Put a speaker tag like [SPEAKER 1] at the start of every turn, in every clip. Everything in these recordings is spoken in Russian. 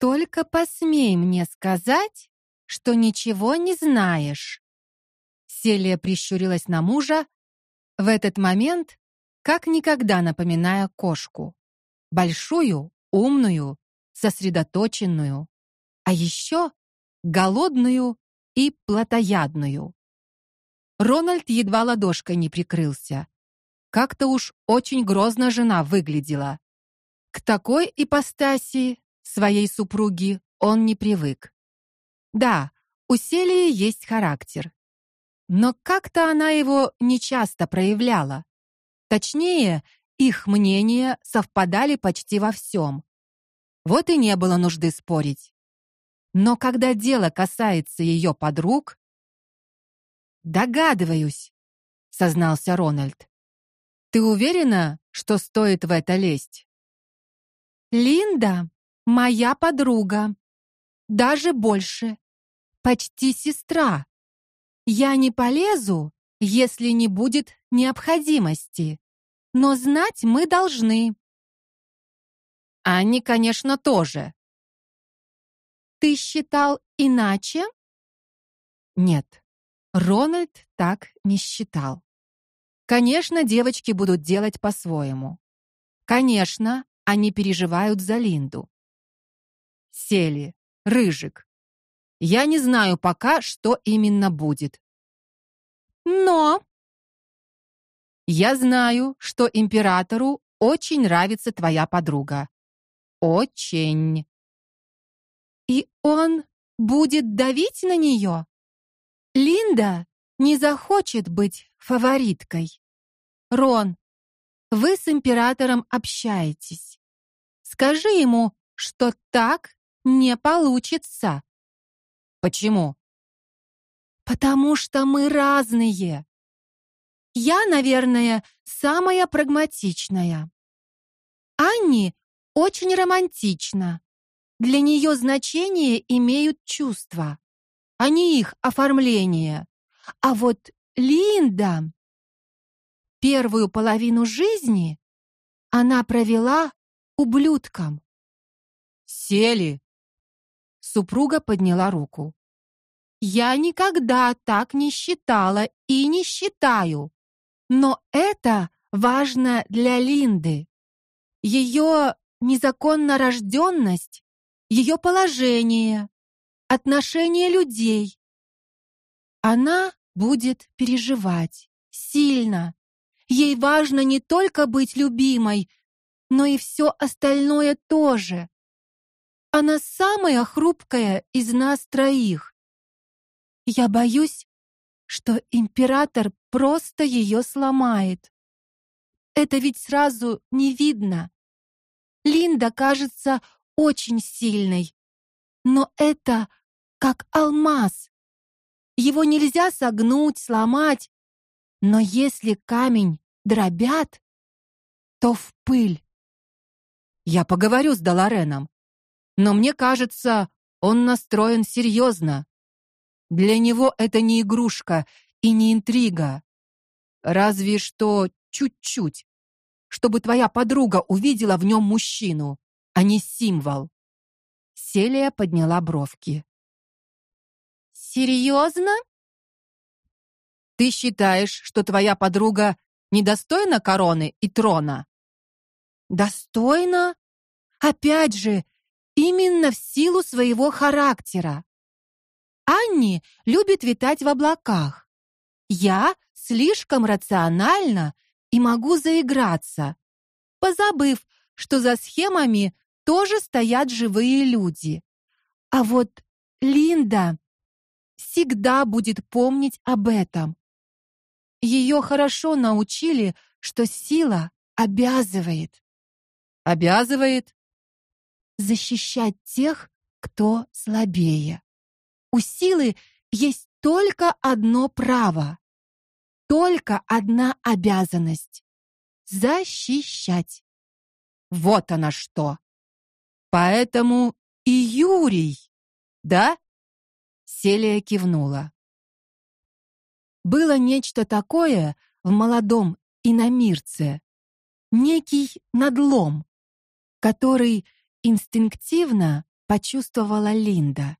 [SPEAKER 1] Только посмей мне сказать, что ничего не знаешь. Селия прищурилась на мужа, в этот момент как никогда напоминая кошку. Большую, умную, сосредоточенную, а еще голодную и плотоядную. Рональд едва ладошкой не прикрылся. Как-то уж очень грозно жена выглядела. К такой ипостаси своей супруги он не привык. Да, у Селии есть характер. Но как-то она его нечасто проявляла. Точнее, их мнения совпадали почти во всем. Вот и не было нужды спорить. Но когда дело касается ее подруг, догадываюсь, сознался Рональд. Ты уверена, что стоит в это лезть? Линда моя подруга. Даже больше. Почти сестра. Я не полезу, если не будет необходимости. Но знать мы должны. Они, конечно, тоже. Ты считал иначе? Нет. Рональд так не считал. Конечно, девочки будут делать по-своему. Конечно, они переживают за Линду. Сели, Рыжик. Я не знаю пока, что именно будет. Но я знаю, что императору очень нравится твоя подруга. Очень. И он будет давить на нее? Линда не захочет быть фавориткой. Рон, вы с императором общаетесь. Скажи ему, что так не получится. Почему? Потому что мы разные. Я, наверное, самая прагматичная. Анни очень романтична. Для нее значение имеют чувства, а не их оформление. А вот Линда первую половину жизни она провела ублюдком. Сели. Супруга подняла руку. Я никогда так не считала и не считаю. Но это важно для Линды. Ее незаконно рожденность, ее положение, отношение людей. Она будет переживать сильно. Ей важно не только быть любимой, но и все остальное тоже. Она самая хрупкая из нас троих. Я боюсь, что император просто ее сломает. Это ведь сразу не видно. Линда кажется очень сильной, но это как алмаз. Его нельзя согнуть, сломать, но если камень дробят, то в пыль. Я поговорю с Далареном, но мне кажется, он настроен серьезно. Для него это не игрушка и не интрига. Разве что чуть-чуть, чтобы твоя подруга увидела в нем мужчину, а не символ. Селия подняла бровки. Серьезно? Ты считаешь, что твоя подруга недостойна короны и трона? Достойна? Опять же, именно в силу своего характера. Анни любит витать в облаках. Я слишком рациональна и могу заиграться, позабыв, что за схемами тоже стоят живые люди. А вот Линда всегда будет помнить об этом. Ее хорошо научили, что сила обязывает. Обязывает защищать тех, кто слабее. У силы есть только одно право, только одна обязанность защищать. Вот она что. Поэтому и Юрий, да? Селия кивнула. Было нечто такое в молодом иномирце, некий надлом, который инстинктивно почувствовала Линда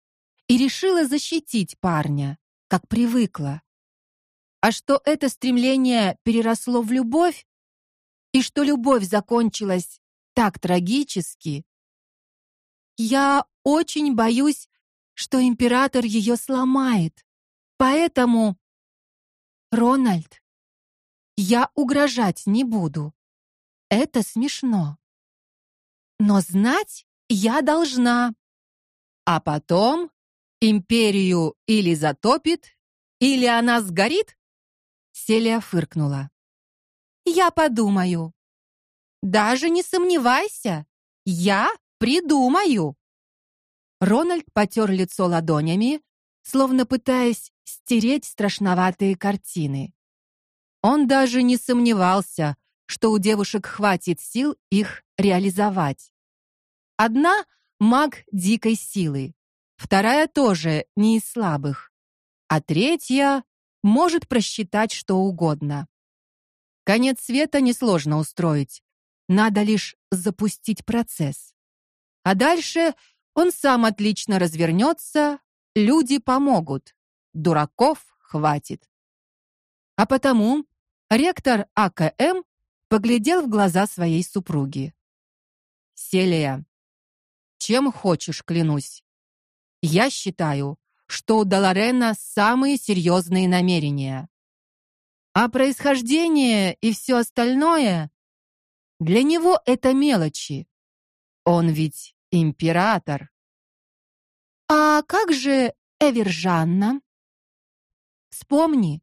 [SPEAKER 1] и решила защитить парня, как привыкла. А что это стремление переросло в любовь, и что любовь закончилась так трагически, я очень боюсь, что император ее сломает. Поэтому Рональд, я угрожать не буду. Это смешно. Но знать я должна. А потом империю или затопит, или она сгорит? Селия фыркнула. Я подумаю. Даже не сомневайся, я придумаю. Рональд потер лицо ладонями, словно пытаясь стереть страшноватые картины. Он даже не сомневался, что у девушек хватит сил их реализовать. Одна маг дикой силы, вторая тоже не из слабых, а третья может просчитать что угодно. Конец света несложно устроить. Надо лишь запустить процесс. А дальше он сам отлично развернется, люди помогут. Дураков хватит. А потому ректор АКМ поглядел в глаза своей супруги. Селия, чем хочешь, клянусь. Я считаю, что у Долорена самые серьезные намерения. А происхождение и все остальное для него это мелочи. Он ведь император. А как же Эвержанна? Вспомни,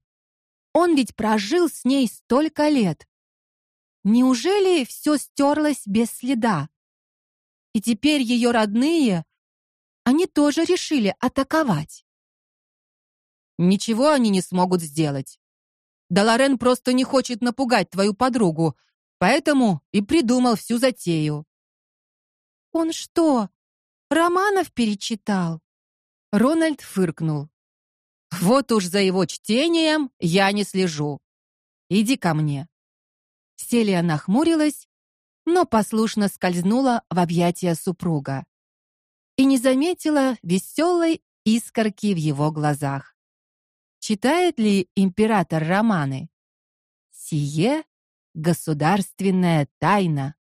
[SPEAKER 1] он ведь прожил с ней столько лет. Неужели все стерлось без следа? И теперь ее родные, они тоже решили атаковать. Ничего они не смогут сделать. Даларен просто не хочет напугать твою подругу, поэтому и придумал всю затею. Он что, романов перечитал? Рональд фыркнул. Вот уж за его чтением я не слежу. Иди ко мне. Селия нахмурилась, но послушно скользнула в объятия супруга и не заметила веселой искорки в его глазах. Читает ли император романы? Сие государственная тайна.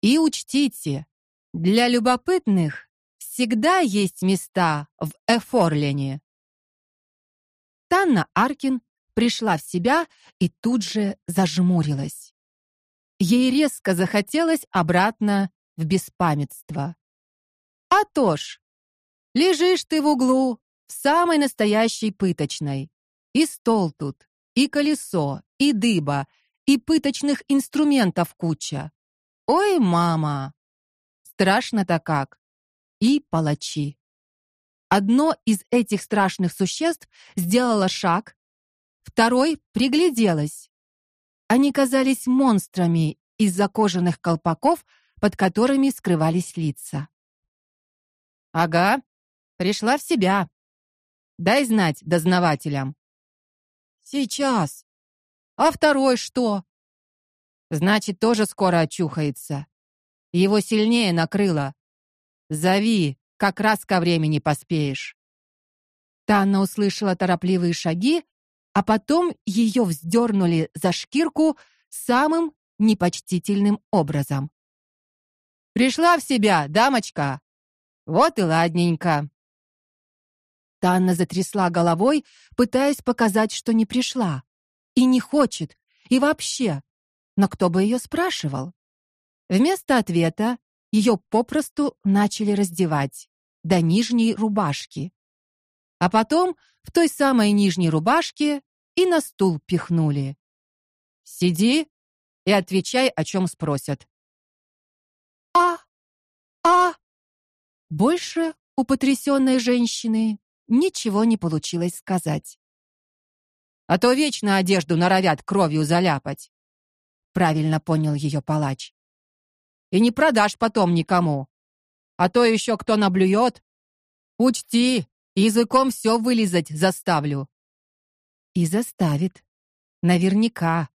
[SPEAKER 1] И учтите, для любопытных всегда есть места в Эфорлене. Танна Аркин пришла в себя и тут же зажмурилась. Ей резко захотелось обратно в беспамятство. А то ж, лежишь ты в углу, в самой настоящей пыточной. И стол тут, и колесо, и дыба, и пыточных инструментов куча. Ой, мама. Страшно-то как. И палачи. Одно из этих страшных существ сделало шаг, второй пригляделось. Они казались монстрами из-за кожаных колпаков, под которыми скрывались лица. Ага, пришла в себя, Дай знать дознавателям. Сейчас. А второй что? Значит, тоже скоро очухается. Его сильнее накрыло. Зови, как раз ко времени поспеешь. Танна услышала торопливые шаги, а потом ее вздернули за шкирку самым непочтительным образом. Пришла в себя, дамочка. Вот и ладненько. Танна затрясла головой, пытаясь показать, что не пришла и не хочет, и вообще. Но кто бы ее спрашивал? Вместо ответа ее попросту начали раздевать до нижней рубашки. А потом в той самой нижней рубашке и на стул пихнули. Сиди и отвечай, о чем спросят. А а больше у потрясенной женщины ничего не получилось сказать. А то вечно одежду норовят кровью заляпать. Правильно понял ее палач. И не продашь потом никому. А то еще кто наблюет. Учти, языком все вылизать заставлю. И заставит. Наверняка.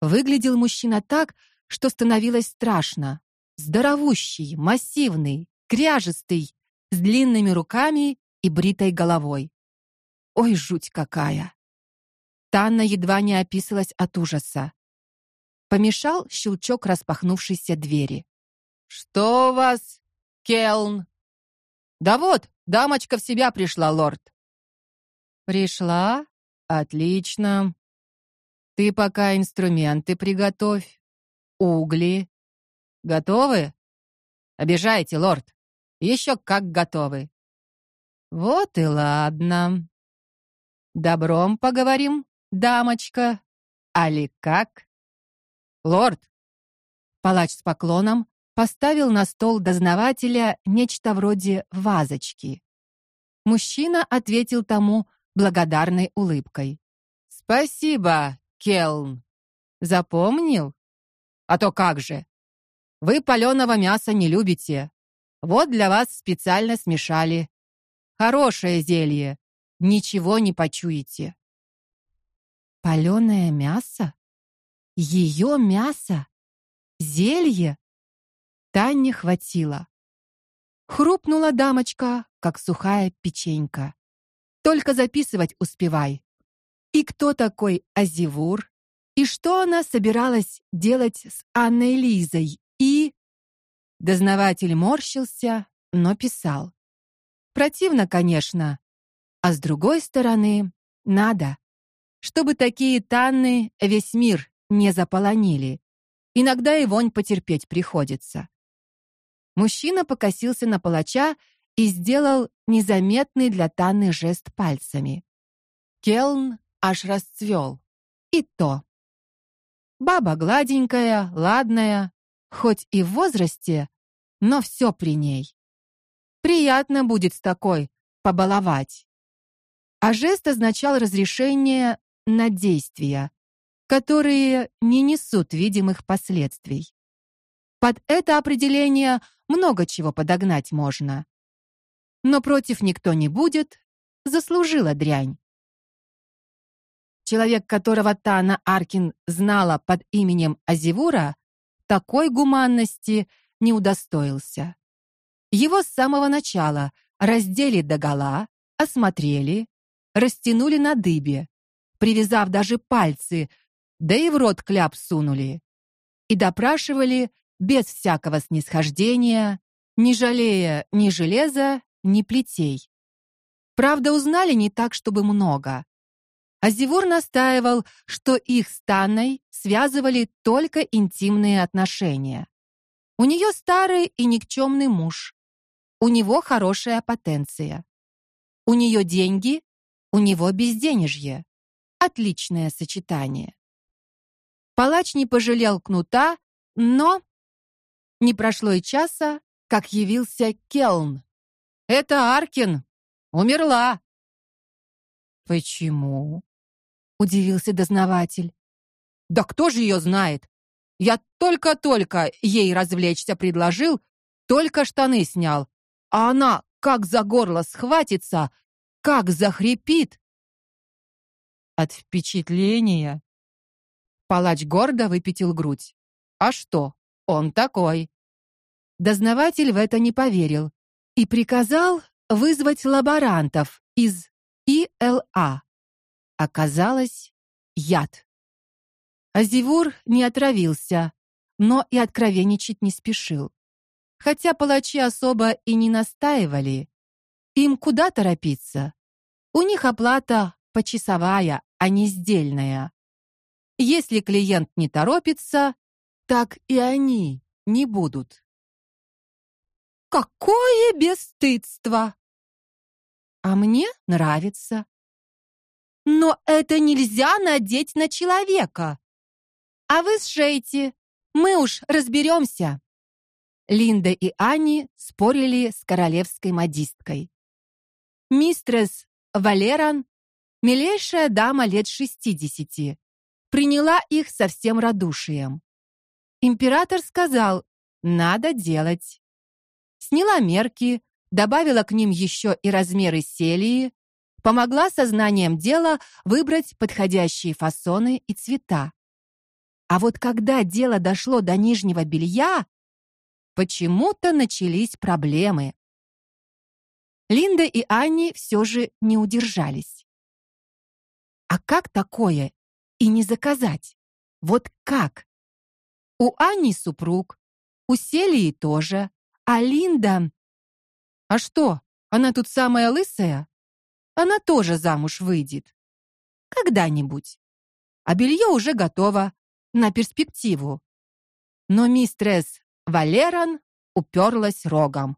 [SPEAKER 1] Выглядел мужчина так, что становилось страшно. Здоровущий, массивный, кряжестый, с длинными руками и бритой головой. Ой, жуть какая. Танна едва не описалась от ужаса. Помешал щелчок распахнувшейся двери. Что у вас, Келн? Да вот, дамочка в себя пришла, лорд. Пришла? Отлично. Ты пока инструменты приготовь. Угли. Готовы? Обижайте, лорд. Еще как готовы. Вот и ладно. Добром поговорим, дамочка. Али как? Лорд. Палач с поклоном поставил на стол дознавателя нечто вроде вазочки. Мужчина ответил тому благодарной улыбкой. Спасибо, Келн. Запомнил? А то как же? Вы паленого мяса не любите. Вот для вас специально смешали. Хорошее зелье. Ничего не почуете. Паленое мясо? Ее мясо? Зелье? Тане хватило. Хрупнула дамочка, как сухая печенька. Только записывать успевай. И кто такой Азивур? И что она собиралась делать с Анной Лизой? И дознаватель морщился, но писал. Противно, конечно, а с другой стороны, надо, чтобы такие танны весь мир не заполонили. Иногда и вонь потерпеть приходится. Мужчина покосился на палача и сделал незаметный для Танны жест пальцами. Келн аж расцвел. И то. Баба гладенькая, ладная, хоть и в возрасте, но все при ней. Приятно будет с такой побаловать. А жест означал разрешение на действия, которые не несут видимых последствий. Под это определение много чего подогнать можно. Но против никто не будет, заслужила дрянь. Человек, которого Тана Аркин знала под именем Азивура, такой гуманности не удостоился. Его с самого начала раздели догола, осмотрели, растянули на дыбе, привязав даже пальцы, да и в рот кляп сунули. И допрашивали без всякого снисхождения, не жалея ни железа, ни плетей. Правда, узнали не так, чтобы много. Азивур настаивал, что их с Танной связывали только интимные отношения. У нее старый и никчемный муж. У него хорошая потенция. У нее деньги, у него безденежье. Отличное сочетание. Палач не пожалел кнута, но не прошло и часа, как явился Келн. Это Аркин. Умерла. Почему? удивился дознаватель. Да кто же ее знает? Я только-только ей развлечься предложил, только штаны снял, а она как за горло схватится, как захрипит. От впечатления палач гордо выпятил грудь. А что? Он такой. Дознаватель в это не поверил и приказал вызвать лаборантов из ИЛА. Оказалось, яд. Азивур не отравился, но и откровенничать не спешил. Хотя палачи особо и не настаивали, им куда торопиться? У них оплата почасовая, а не сдельная. Если клиент не торопится, так и они не будут. Какое бесстыдство! А мне нравится. Но это нельзя надеть на человека. А вы сшейте, мы уж разберемся. Линда и Ани спорили с королевской модисткой. Мистрес Валеран, милейшая дама лет шестидесяти, приняла их со всем радушием. Император сказал: "Надо делать". Сняла мерки, добавила к ним еще и размеры селии, помогла сознанием дела выбрать подходящие фасоны и цвета. А вот когда дело дошло до нижнего белья, почему-то начались проблемы. Линда и Анни все же не удержались. А как такое и не заказать? Вот как? У Анни супруг, у Селии тоже, а Линда А что? Она тут самая лысая? Она тоже замуж выйдет. Когда-нибудь. А белье уже готово на перспективу. Но мистрес Валеран уперлась рогом.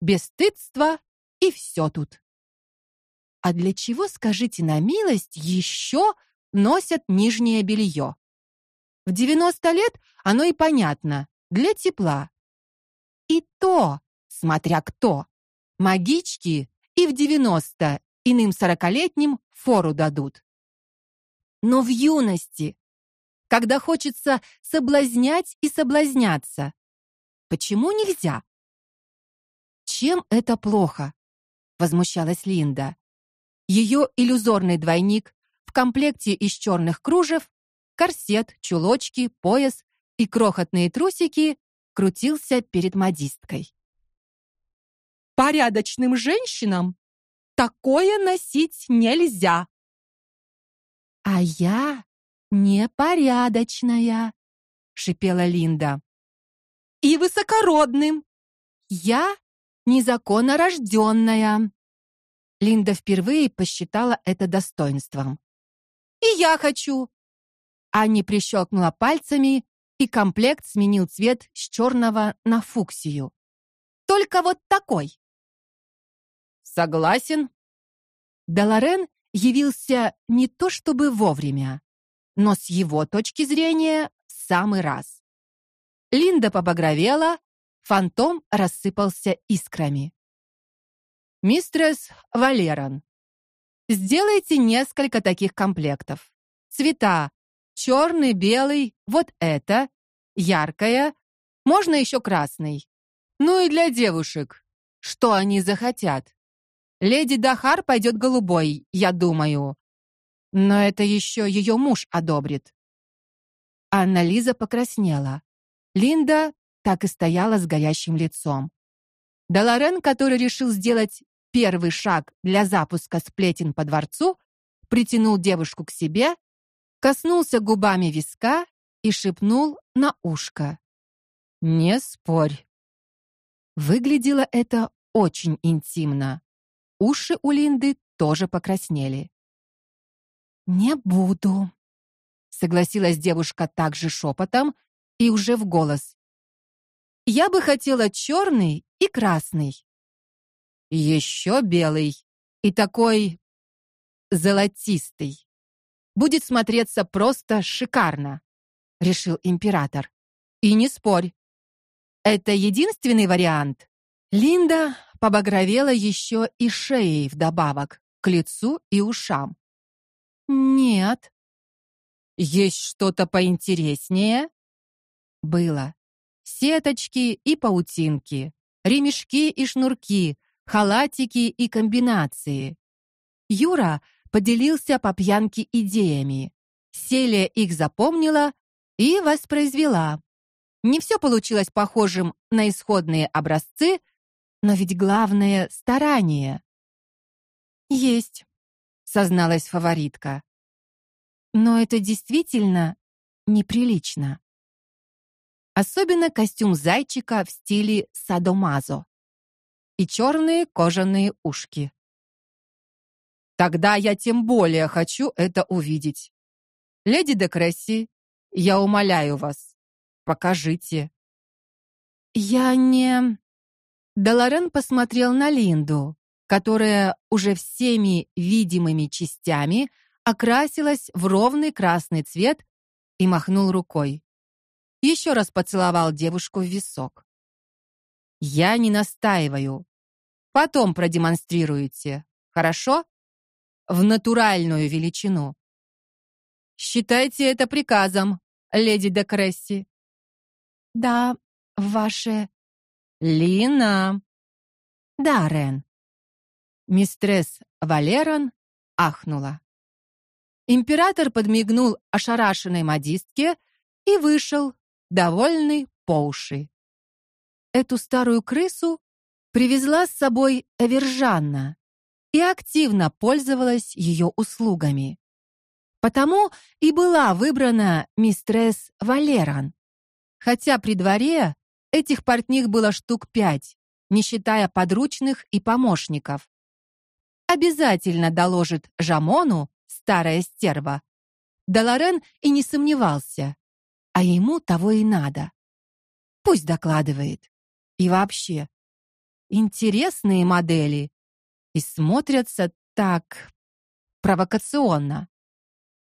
[SPEAKER 1] Бесстыдство и все тут. А для чего, скажите на милость, еще носят нижнее белье? В 90 лет оно и понятно, для тепла. И то, смотря кто. Магички и в 90 иным сорокалетним фору дадут. Но в юности, когда хочется соблазнять и соблазняться, почему нельзя? Чем это плохо? возмущалась Линда. Ее иллюзорный двойник в комплекте из черных кружев, корсет, чулочки, пояс и крохотные трусики крутился перед модисткой. Порядочным женщинам такое носить нельзя. А я непорядочная, шипела Линда. И высокородным. Я незаконно рожденная. Линда впервые посчитала это достоинством. И я хочу. Анни прищелкнула пальцами, и комплект сменил цвет с черного на фуксию. Только вот такой. Согласен. Даларен явился не то чтобы вовремя, но с его точки зрения в самый раз. Линда побагровела, фантом рассыпался искрами. Мистрес Валеран, сделайте несколько таких комплектов. Цвета: черный, белый, вот это, яркая, можно еще красный. Ну и для девушек, что они захотят. Леди Дахар пойдет голубой, я думаю. Но это еще ее муж одобрит. Анна Лиза покраснела. Линда так и стояла с горящим лицом. Даларен, который решил сделать первый шаг для запуска сплетен по дворцу, притянул девушку к себе, коснулся губами виска и шепнул на ушко: "Не спорь". Выглядело это очень интимно. Уши у Линды тоже покраснели. Не буду, согласилась девушка также шепотом и уже в голос. Я бы хотела черный и красный. Еще белый и такой золотистый. Будет смотреться просто шикарно, решил император. И не спорь. Это единственный вариант. Линда побагровела еще и шеей вдобавок к лицу и ушам. Нет. Есть что-то поинтереснее? Было. Сеточки и паутинки, ремешки и шнурки, халатики и комбинации. Юра поделился по пьянке идеями. Селия их запомнила и воспроизвела. Не все получилось похожим на исходные образцы, но ведь главное старание. Есть, созналась фаворитка. Но это действительно неприлично. Особенно костюм зайчика в стиле садомазо и черные кожаные ушки. Тогда я тем более хочу это увидеть. Леди де Кресси, я умоляю вас, покажите. Я не Даларен посмотрел на Линду, которая уже всеми видимыми частями окрасилась в ровный красный цвет и махнул рукой. Еще раз поцеловал девушку в висок. Я не настаиваю. Потом продемонстрируете. Хорошо? В натуральную величину. Считайте это приказом, леди де Кресси. Да, ваше Лина. Да, Рен. Мистрес Валерон ахнула. Император подмигнул ошарашенной модистке и вышел, довольный по уши. Эту старую крысу привезла с собой Эвержанна и активно пользовалась ее услугами. Потому и была выбрана мистресс Валеран. Хотя при дворе этих портних было штук пять, не считая подручных и помощников. Обязательно доложит Жамону, старая стерва. Даларен и не сомневался, а ему того и надо. Пусть докладывает. И вообще, интересные модели и смотрятся так провокационно.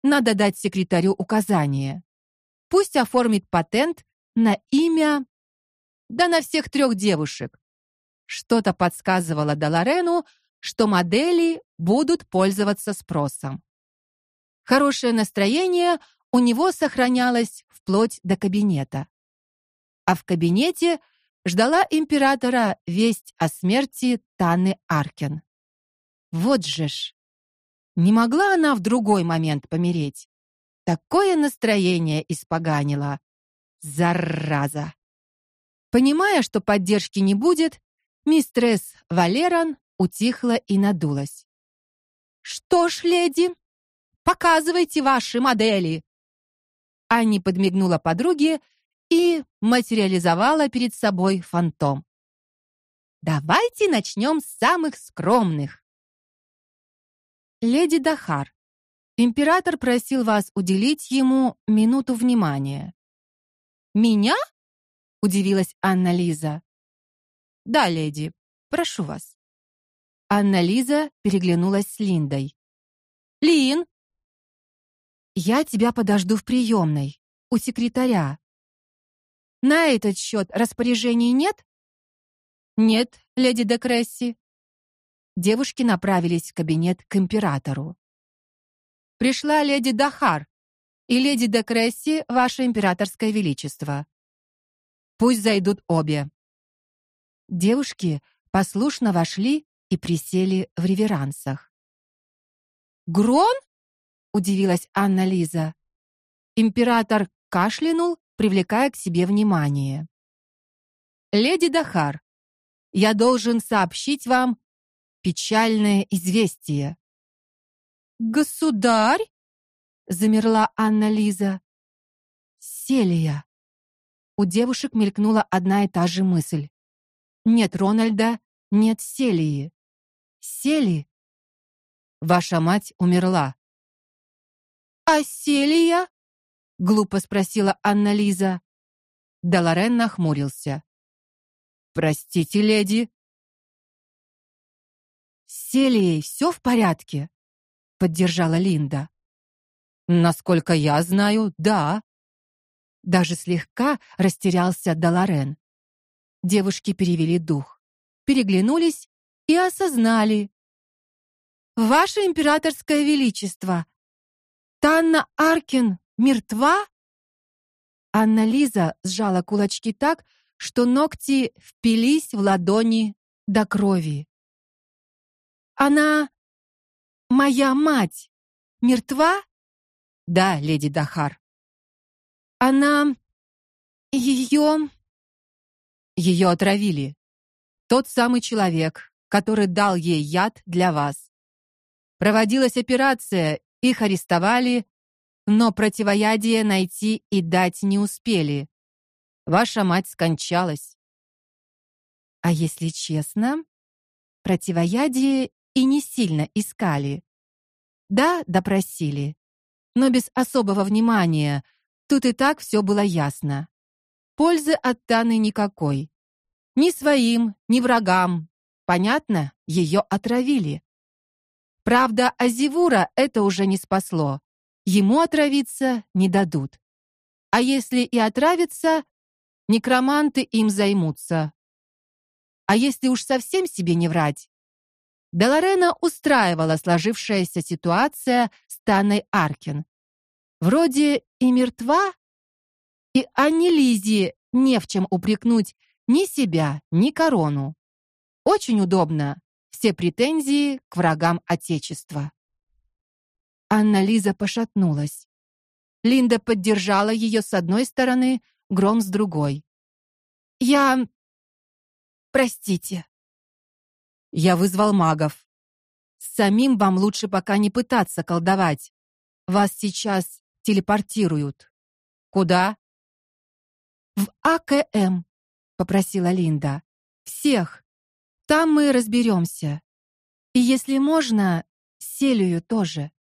[SPEAKER 1] Надо дать секретарю указание. Пусть оформит патент на имя да на всех трех девушек. Что-то подсказывало Даларену, что модели будут пользоваться спросом. Хорошее настроение у него сохранялось вплоть до кабинета. А в кабинете ждала императора весть о смерти Таны Аркен. Вот же ж. Не могла она в другой момент помереть. Такое настроение испоганило. Зараза. Понимая, что поддержки не будет, мистресс Валеран утихла и надулась. Что ж, леди, показывайте ваши модели. Анни подмигнула подруге и материализовала перед собой фантом. Давайте начнем с самых скромных. Леди Дахар, император просил вас уделить ему минуту внимания. Меня? удивилась Анна Лиза. Да, леди, прошу вас. Анна Лиза переглянулась с Линдой. Лин, я тебя подожду в приемной у секретаря. На этот счет распоряжений нет? Нет, леди Декресси девушки направились в кабинет к императору. Пришла леди Дахар и леди Декресси, ваше императорское величество. Пусть зайдут обе. Девушки послушно вошли и присели в реверансах. Грон? удивилась Анна Лиза. Император кашлянул, привлекая к себе внимание. Леди Дахар, я должен сообщить вам печальное известие. Государь? замерла Анна Лиза. Селия. У девушек мелькнула одна и та же мысль. Нет Рональда, нет Селии. Сели. Ваша мать умерла. А Селия? глупо спросила Анна Лиза. Даларен нахмурился. Простите, леди, с Селией все в порядке? поддержала Линда. Насколько я знаю, да. Даже слегка растерялся Даларен. Девушки перевели дух, переглянулись и осознали. Ваше императорское величество, Танна Аркин мертва? Анна Лиза сжала кулачки так, что ногти впились в ладони до крови. Она моя мать мертва? Да, леди Дахар. Она ее ее отравили. Тот самый человек, который дал ей яд для вас. Проводилась операция, их арестовали, но противоядие найти и дать не успели. Ваша мать скончалась. А если честно, противоядие и не сильно искали. Да, допросили, но без особого внимания. Тут и так все было ясно. Пользы от Таны никакой. Ни своим, ни врагам. Понятно, ее отравили. Правда, Азивура это уже не спасло. Ему отравиться не дадут. А если и отравится, некроманты им займутся. А если уж совсем себе не врать, Деларена устраивала сложившаяся ситуация с Таной Аркин. Вроде и мертва, и Анне Лизи не в чем упрекнуть ни себя, ни корону. Очень удобно. Все претензии к врагам отечества. Анна Лиза пошатнулась. Линда поддержала ее с одной стороны, Гром с другой. Я Простите, Я вызвал магов. Самим вам лучше пока не пытаться колдовать. Вас сейчас телепортируют. Куда? В АКМ, попросила Линда. Всех. Там мы разберемся. И если можно, Селию тоже.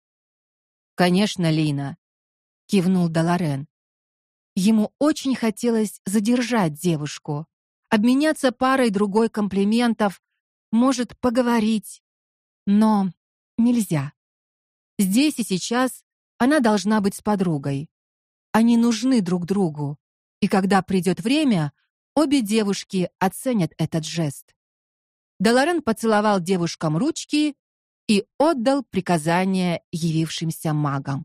[SPEAKER 1] Конечно, Лина, кивнул Даларен. Ему очень хотелось задержать девушку, обменяться парой другой комплиментов, может, поговорить. Но нельзя. Здесь и сейчас она должна быть с подругой. Они нужны друг другу. И когда придет время, обе девушки оценят этот жест. Даларен поцеловал девушкам ручки и отдал приказание явившимся магам.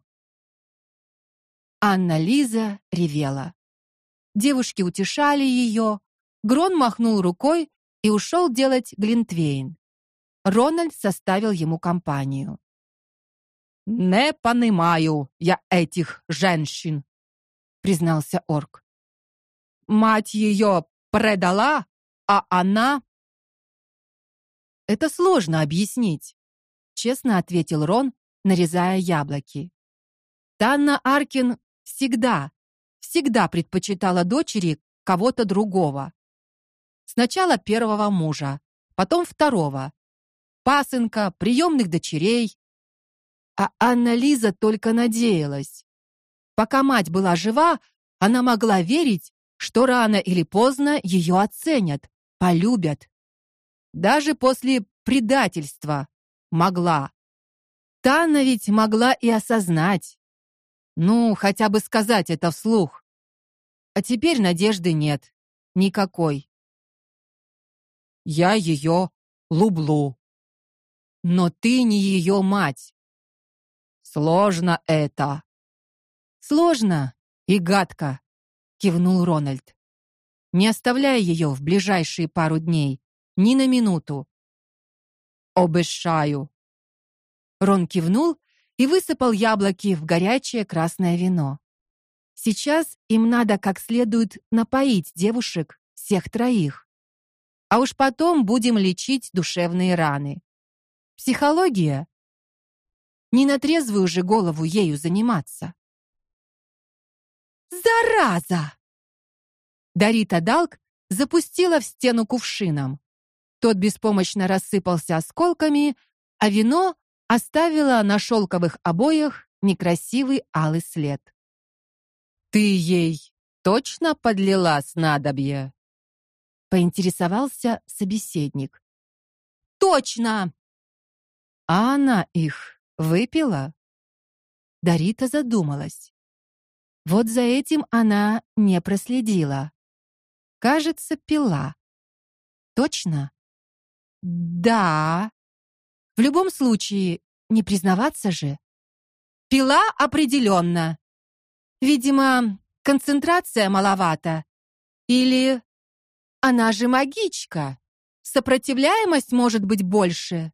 [SPEAKER 1] Анна Лиза ревела. Девушки утешали ее. Грон махнул рукой и ушел делать глинтвейн. Рональд составил ему компанию. Не понимаю я этих женщин, признался орк. Мать ее предала, а она Это сложно объяснить, честно ответил Рон, нарезая яблоки. Танна Аркин всегда, всегда предпочитала дочери кого-то другого. Сначала первого мужа, потом второго. Пасынка, приемных дочерей. А Анна Лиза только надеялась. Пока мать была жива, она могла верить, что рано или поздно ее оценят, полюбят. Даже после предательства могла. Танна ведь могла и осознать. Ну, хотя бы сказать это вслух. А теперь надежды нет. Никакой. Я ее люблю. Но ты не ее мать. Сложно это. Сложно и гадко, кивнул Рональд. Не оставляй ее в ближайшие пару дней, ни на минуту. Обещаю. Рон кивнул и высыпал яблоки в горячее красное вино. Сейчас им надо как следует напоить девушек всех троих. А уж потом будем лечить душевные раны. Психология. Не на трезвую же голову ею заниматься. Зараза. Дарита Далк запустила в стену кувшином. Тот беспомощно рассыпался осколками, а вино оставила на шелковых обоях некрасивый алый след. Ты ей точно подлила снадобье? Поинтересовался собеседник. Точно. А она их выпила? Дарита задумалась. Вот за этим она не проследила. Кажется, пила. Точно? Да, в любом случае, не признаваться же. Пила определенно. Видимо, концентрация маловата. Или она же магичка. Сопротивляемость может быть больше.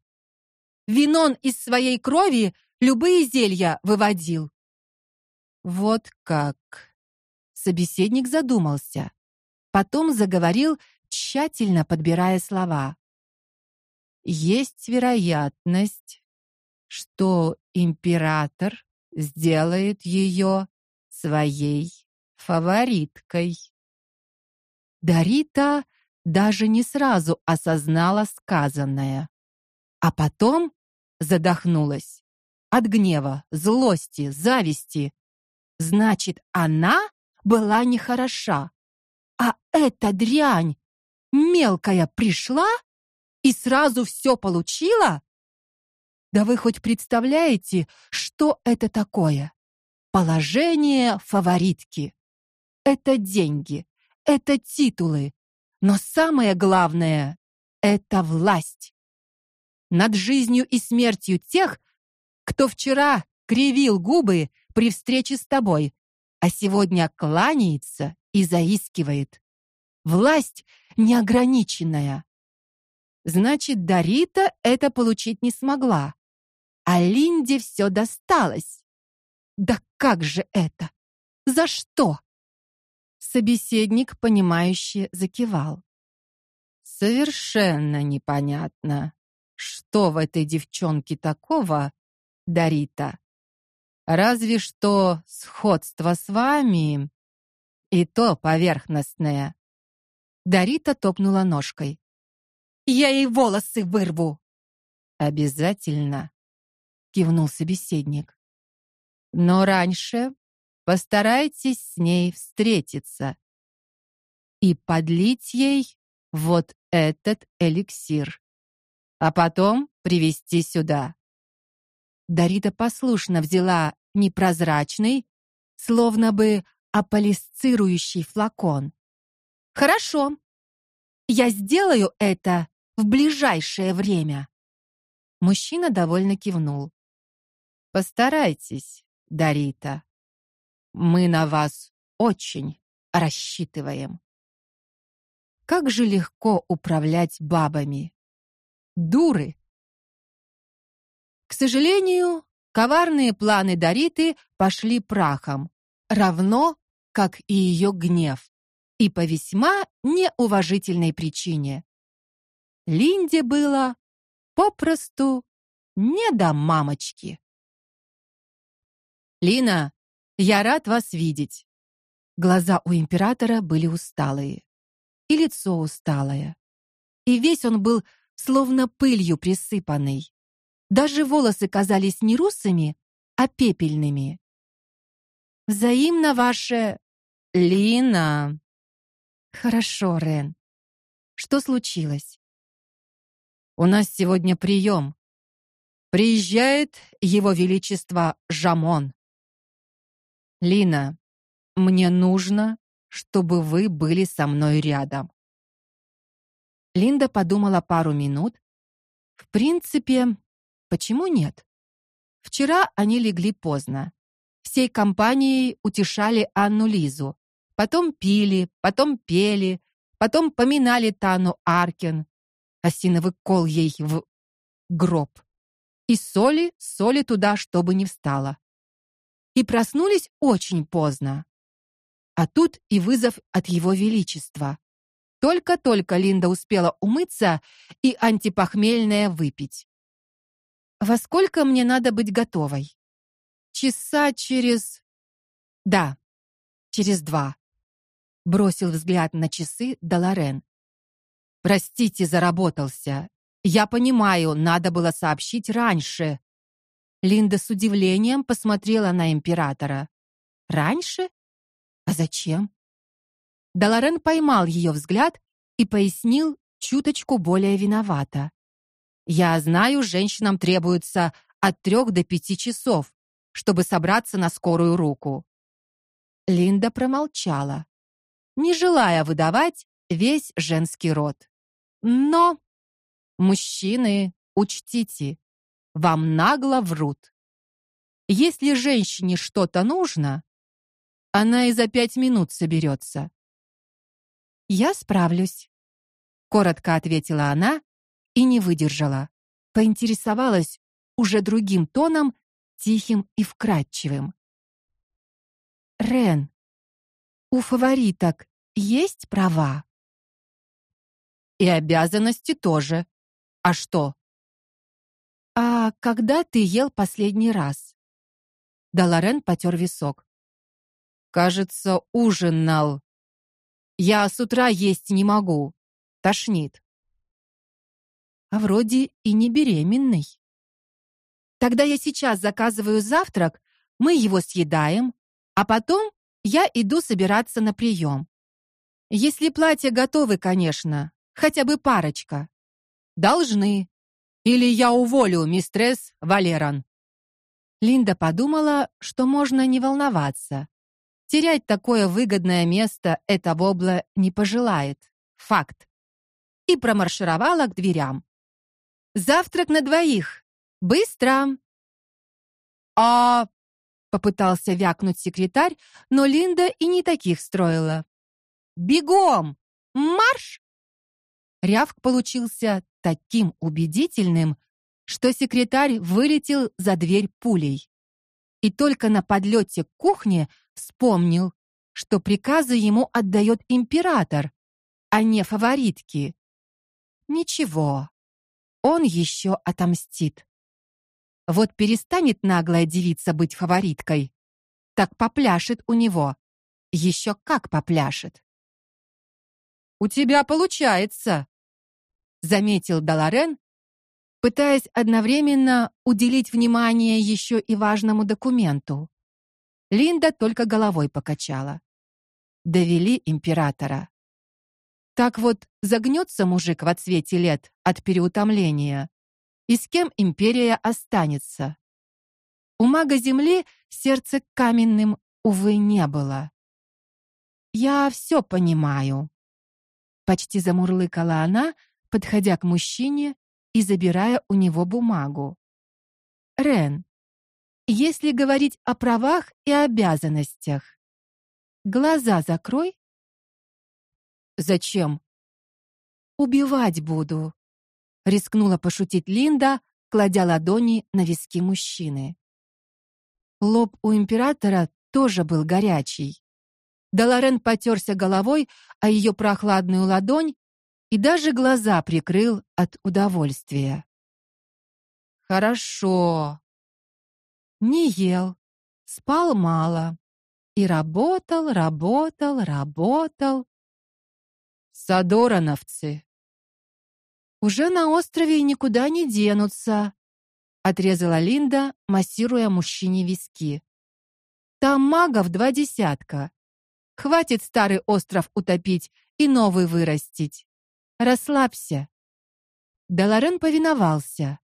[SPEAKER 1] Винон из своей крови любые зелья выводил. Вот как. Собеседник задумался, потом заговорил, тщательно подбирая слова есть вероятность, что император сделает ее своей фавориткой. Дарита даже не сразу осознала сказанное, а потом задохнулась от гнева, злости, зависти. Значит, она была нехороша, а эта дрянь мелкая пришла и сразу все получила? Да вы хоть представляете, что это такое? Положение фаворитки. Это деньги, это титулы, но самое главное это власть. Над жизнью и смертью тех, кто вчера кривил губы при встрече с тобой, а сегодня кланяется и заискивает. Власть неограниченная. Значит, Дарита это получить не смогла. А Линде все досталось. Да как же это? За что? Собеседник понимающе закивал. Совершенно непонятно, что в этой девчонке такого, Дарита? Разве что сходство с вами, и то поверхностное. Дарита топнула ножкой. Я ей волосы вырву. Обязательно, кивнул собеседник. Но раньше постарайтесь с ней встретиться и подлить ей вот этот эликсир, а потом привести сюда. Дарита послушно взяла непрозрачный, словно бы аполисцирующий флакон. Хорошо. Я сделаю это в ближайшее время. Мужчина довольно кивнул. Постарайтесь, Дарита. Мы на вас очень рассчитываем. Как же легко управлять бабами. Дуры. К сожалению, коварные планы Дариты пошли прахом, равно как и ее гнев, и по весьма неуважительной причине. Линде было попросту не до мамочки. Лина, я рад вас видеть. Глаза у императора были усталые, и лицо усталое. И весь он был словно пылью присыпанный. Даже волосы казались не русыми, а пепельными. Взаимно ваше Лина. Хорошо, Рен. Что случилось? У нас сегодня прием. Приезжает его величество Жамон. Лина, мне нужно, чтобы вы были со мной рядом. Линда подумала пару минут. В принципе, почему нет? Вчера они легли поздно. Всей компанией утешали Анну Лизу. Потом пили, потом пели, потом поминали Тану Аркен, осиновый кол ей в гроб. И соли, соли туда, чтобы не встала. И проснулись очень поздно. А тут и вызов от его величества. Только-только Линда успела умыться и антипохмельное выпить. Во сколько мне надо быть готовой? Часа через Да, через два. Бросил взгляд на часы Даларен. Простите, заработался. Я понимаю, надо было сообщить раньше. Линда с удивлением посмотрела на императора. Раньше? А зачем? Даларен поймал ее взгляд и пояснил чуточку более виновато. Я знаю, женщинам требуется от трех до пяти часов, чтобы собраться на скорую руку. Линда промолчала, не желая выдавать весь женский род. Но мужчины, учтите, вам нагло врут. Если женщине что-то нужно, она и за пять минут соберется. Я справлюсь, коротко ответила она и не выдержала. Поинтересовалась уже другим тоном, тихим и вкрадчивым. Рен, у фавориток есть права? И обязанности тоже. А что? А когда ты ел последний раз? Даларен потер висок. Кажется, ужинал. Я с утра есть не могу. Тошнит. А вроде и не беременный. Тогда я сейчас заказываю завтрак, мы его съедаем, а потом я иду собираться на прием. Если платья готовы, конечно, хотя бы парочка. Должны. Или я уволю мистрес Валеран. Линда подумала, что можно не волноваться. Терять такое выгодное место эта вобла не пожелает. Факт. И промаршировала к дверям. Завтрак на двоих. Быстро. А попытался вякнуть секретарь, но Линда и не таких строила. Бегом! Марш! Рявк получился таким убедительным, что секретарь вылетел за дверь пулей. И только на подлете к кухне вспомнил, что приказы ему отдает император, а не фаворитки. Ничего. он еще отомстит. Вот перестанет наглая девица быть фавориткой, так попляшет у него. Еще как попляшет. У тебя получается, заметил Даларен, пытаясь одновременно уделить внимание еще и важному документу. Линда только головой покачала. Довели императора. Так вот, загнется мужик в отсвете лет от переутомления, и с кем империя останется? У мага земли сердце каменным увы не было. Я все понимаю, почти замурлыкала она, подходя к мужчине и забирая у него бумагу. Рен, если говорить о правах и обязанностях, глаза закрой. Зачем? Убивать буду, рискнула пошутить Линда, кладя ладони на виски мужчины. Лоб у императора тоже был горячий. Даларен потерся головой о ее прохладную ладонь и даже глаза прикрыл от удовольствия. Хорошо, не ел, спал мало и работал, работал, работал. Садорановцы уже на острове никуда не денутся, отрезала Линда, массируя мужчине виски. Там магов два десятка. Хватит старый остров утопить и новый вырастить. Расслабься. Даларен повиновался.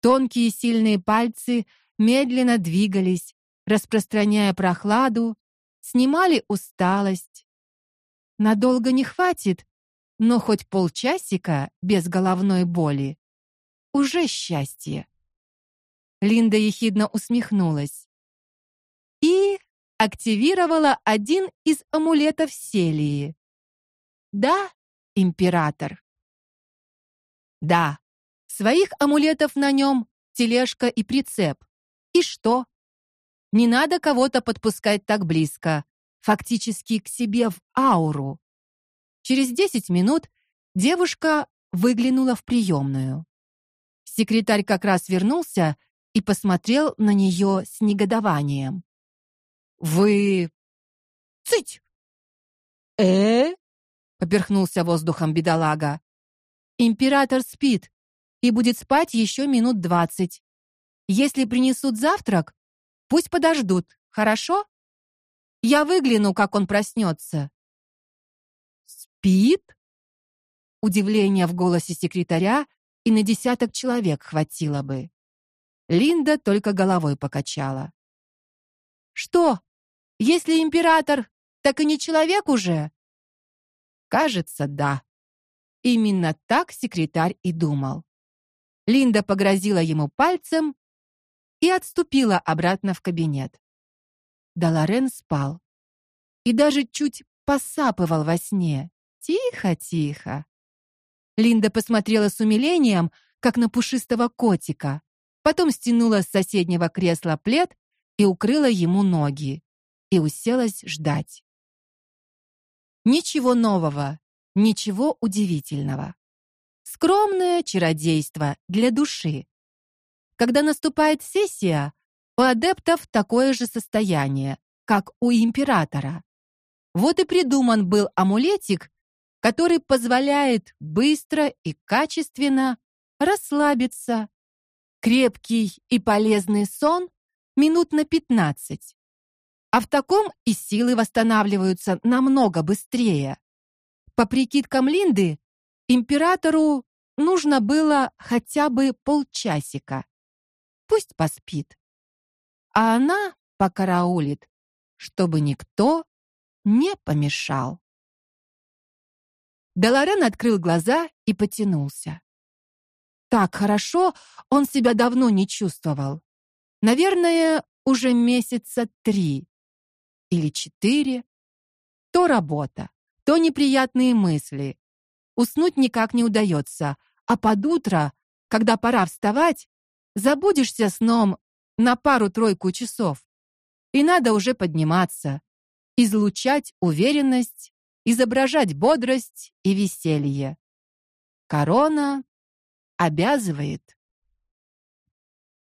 [SPEAKER 1] Тонкие сильные пальцы медленно двигались, распространяя прохладу, снимали усталость. Надолго не хватит, но хоть полчасика без головной боли уже счастье. Линда ехидно усмехнулась и активировала один из амулетов Селии. Да, император. Да. Своих амулетов на нем тележка и прицеп. И что? Не надо кого-то подпускать так близко, фактически к себе в ауру. Через десять минут девушка выглянула в приемную. Секретарь как раз вернулся и посмотрел на нее с негодованием. Вы Цыть. Э? Поперхнулся воздухом бедолага. Император спит и будет спать еще минут двадцать. Если принесут завтрак, пусть подождут, хорошо? Я выгляну, как он проснется». Спит? Удивление в голосе секретаря и на десяток человек хватило бы. Линда только головой покачала. Что? Если император, так и не человек уже? Кажется, да. Именно так секретарь и думал. Линда погрозила ему пальцем и отступила обратно в кабинет. Даларен спал и даже чуть посапывал во сне. Тихо, тихо. Линда посмотрела с умилением, как на пушистого котика, потом стянула с соседнего кресла плед и укрыла ему ноги и уселась ждать. Ничего нового, ничего удивительного. Скромное чародейство для души. Когда наступает сессия, у адептов такое же состояние, как у императора. Вот и придуман был амулетик, который позволяет быстро и качественно расслабиться. Крепкий и полезный сон минут на 15. А в таком и силы восстанавливаются намного быстрее. По прикидкам Линды, императору нужно было хотя бы полчасика. Пусть поспит. А она покараулит, чтобы никто не помешал. Деларен открыл глаза и потянулся. Так хорошо он себя давно не чувствовал. Наверное, уже месяца три или четыре. То работа, то неприятные мысли. Уснуть никак не удается, а под утро, когда пора вставать, Забудешься сном на пару-тройку часов. И надо уже подниматься, излучать уверенность, изображать бодрость и веселье. Корона обязывает.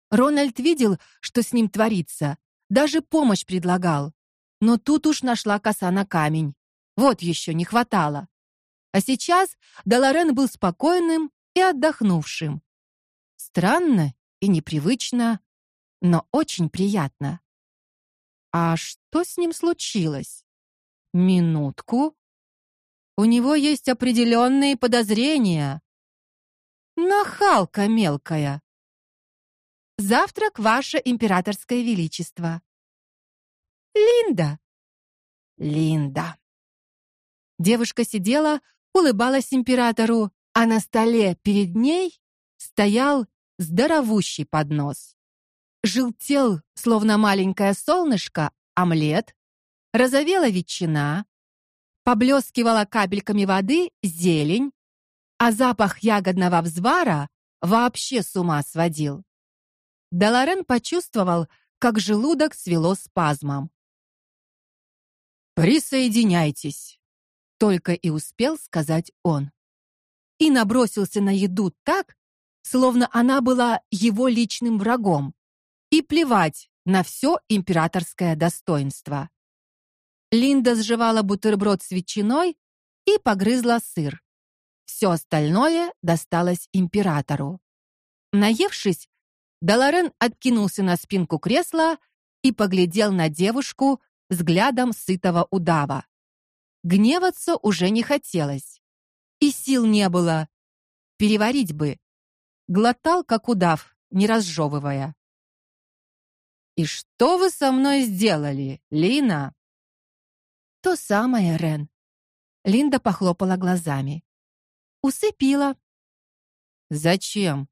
[SPEAKER 1] Рональд видел, что с ним творится, даже помощь предлагал. Но тут уж нашла коса на камень. Вот еще не хватало. А сейчас Даларен был спокойным и отдохнувшим. Странно и непривычно, но очень приятно. А что с ним случилось? Минутку. У него есть определенные подозрения. Нахалка мелкая. Завтрак, ваше императорское величество. Линда. Линда. Девушка сидела, улыбалась императору, а на столе перед ней стоял здоровущий поднос. Желтел, словно маленькое солнышко, омлет, розовела ветчина, поблескивала капельками воды зелень, а запах ягодного взвара вообще с ума сводил. Даларен почувствовал, как желудок свело спазмом. Присоединяйтесь, только и успел сказать он. И набросился на еду так, словно она была его личным врагом, и плевать на все императорское достоинство. Линда сживала бутерброд с ветчиной и погрызла сыр. Все остальное досталось императору. Наевшись, Даларен откинулся на спинку кресла и поглядел на девушку взглядом сытого удава. Гневаться уже не хотелось, и сил не было. Переварить бы. Глотал как удав, не разжевывая. И что вы со мной сделали, Лина? То самое, Рен. Линда похлопала глазами. Усыпила. Зачем?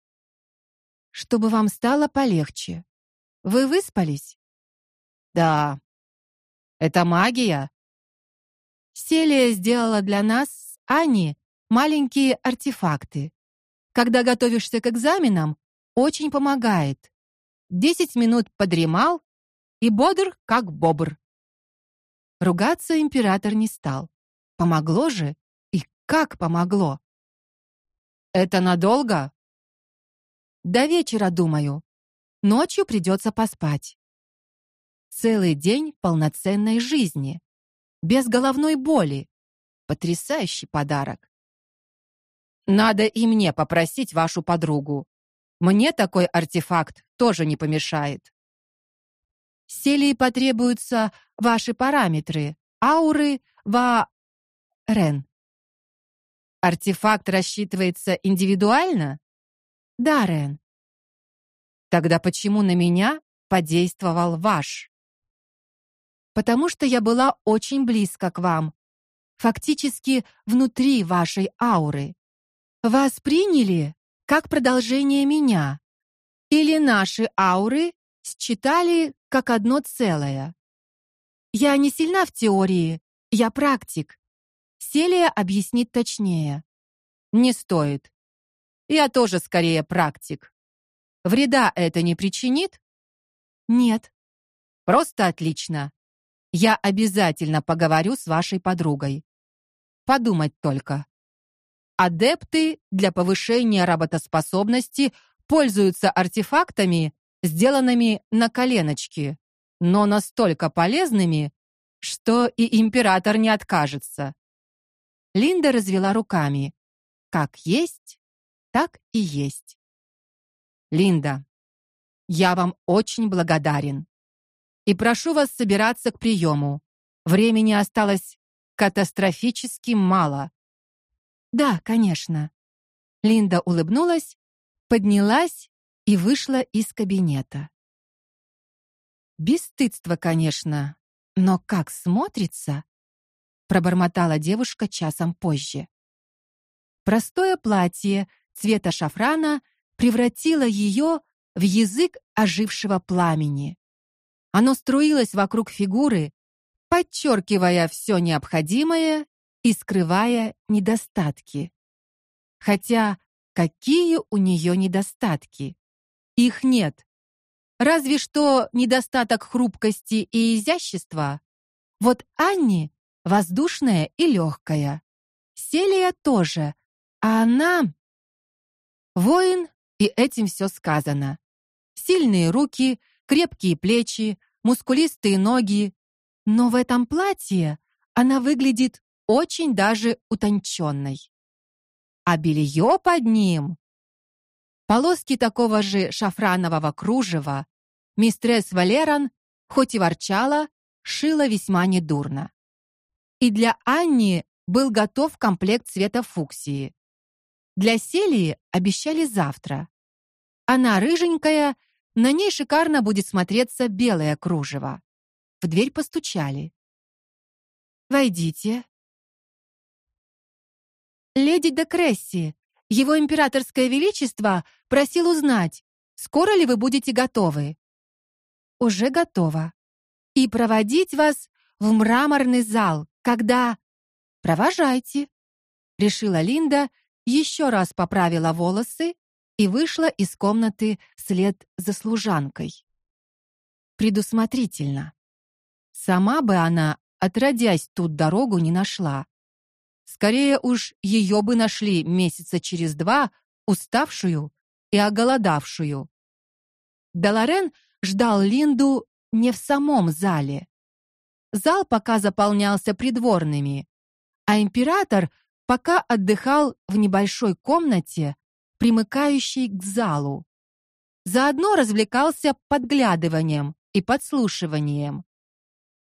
[SPEAKER 1] Чтобы вам стало полегче. Вы выспались? Да. Это магия. Селия сделала для нас, Ани, маленькие артефакты. Когда готовишься к экзаменам, очень помогает. Десять минут подремал и бодр, как бобр. Ругаться император не стал. Помогло же, и как помогло. Это надолго? До вечера, думаю. Ночью придется поспать. Целый день полноценной жизни, без головной боли. Потрясающий подарок. Надо и мне попросить вашу подругу. Мне такой артефакт тоже не помешает. Селии потребуются ваши параметры, ауры, ва Рен. Артефакт рассчитывается индивидуально? Да, Рен. Тогда почему на меня подействовал ваш? Потому что я была очень близко к вам, фактически внутри вашей ауры. Вас приняли как продолжение меня, или наши ауры считали как одно целое. Я не сильна в теории, я практик. Селия объяснит точнее. Не стоит. Я тоже скорее практик. Вреда это не причинит? Нет. Просто отлично. Я обязательно поговорю с вашей подругой. Подумать только. Адепты для повышения работоспособности пользуются артефактами, сделанными на коленочке, но настолько полезными, что и император не откажется. Линда развела руками. Как есть, так и есть. Линда, я вам очень благодарен и прошу вас собираться к приему. Времени осталось катастрофически мало. Да, конечно. Линда улыбнулась, поднялась и вышла из кабинета. Бесстыдство, конечно, но как смотрится, пробормотала девушка часом позже. Простое платье цвета шафрана превратило ее в язык ожившего пламени. Оно струилось вокруг фигуры, подчеркивая все необходимое и скрывая недостатки. Хотя какие у нее недостатки? Их нет. Разве что недостаток хрупкости и изящества. Вот Анни воздушная и легкая. Селия тоже, а она Воин, и этим все сказано. Сильные руки, крепкие плечи, мускулистые ноги, но в этом платье она выглядит очень даже утонченной. А белье под ним полоски такого же шафранового кружева мистресс Валеран хоть и ворчала, шила весьма недурно. И для Анни был готов комплект цвета фуксии. Для Селии обещали завтра. Она рыженькая, на ней шикарно будет смотреться белое кружево. В дверь постучали. Войдите. Леди де Кресси, его императорское величество просил узнать, скоро ли вы будете готовы. Уже готова. И проводить вас в мраморный зал, когда Провожайте, решила Линда, еще раз поправила волосы и вышла из комнаты вслед за служанкой. Предусмотрительно. Сама бы она, отродясь, тут дорогу не нашла. Скорее уж ее бы нашли месяца через два, уставшую и оголодавшую. Даларен ждал Линду не в самом зале. Зал пока заполнялся придворными, а император пока отдыхал в небольшой комнате, примыкающей к залу. Заодно развлекался подглядыванием и подслушиванием.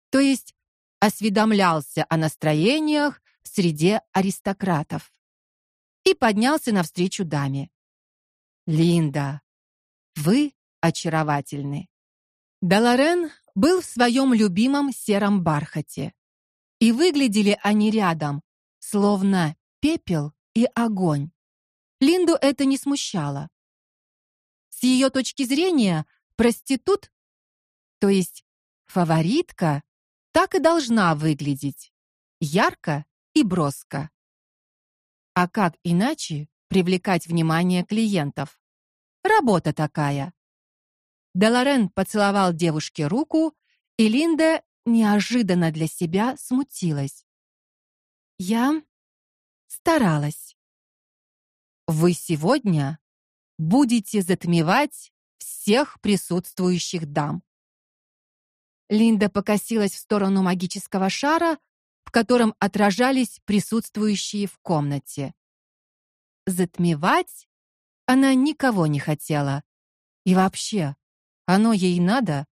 [SPEAKER 1] То есть осведомлялся о настроениях в среде аристократов. И поднялся навстречу даме. Линда, вы очаровательны. Даларен был в своем любимом сером бархате. И выглядели они рядом, словно пепел и огонь. Линду это не смущало. С ее точки зрения, проститут, то есть фаворитка, так и должна выглядеть: ярко и броско. А как иначе привлекать внимание клиентов? Работа такая. Деларен поцеловал девушке руку, и Линда неожиданно для себя смутилась. Я старалась. Вы сегодня будете затмевать всех присутствующих дам. Линда покосилась в сторону магического шара, в котором отражались присутствующие в комнате. Затмевать она никого не хотела. И вообще, оно ей надо?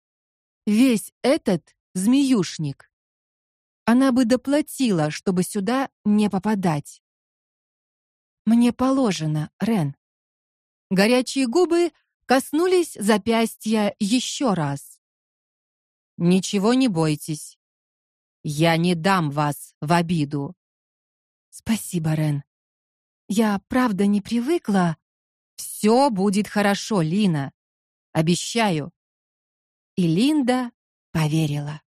[SPEAKER 1] Весь этот змеюшник. Она бы доплатила, чтобы сюда не попадать. Мне положено, Рен. Горячие губы коснулись запястья еще раз. Ничего не бойтесь. Я не дам вас в обиду. Спасибо, Рен. Я правда не привыкла. Все будет хорошо, Лина. Обещаю. И Линда поверила.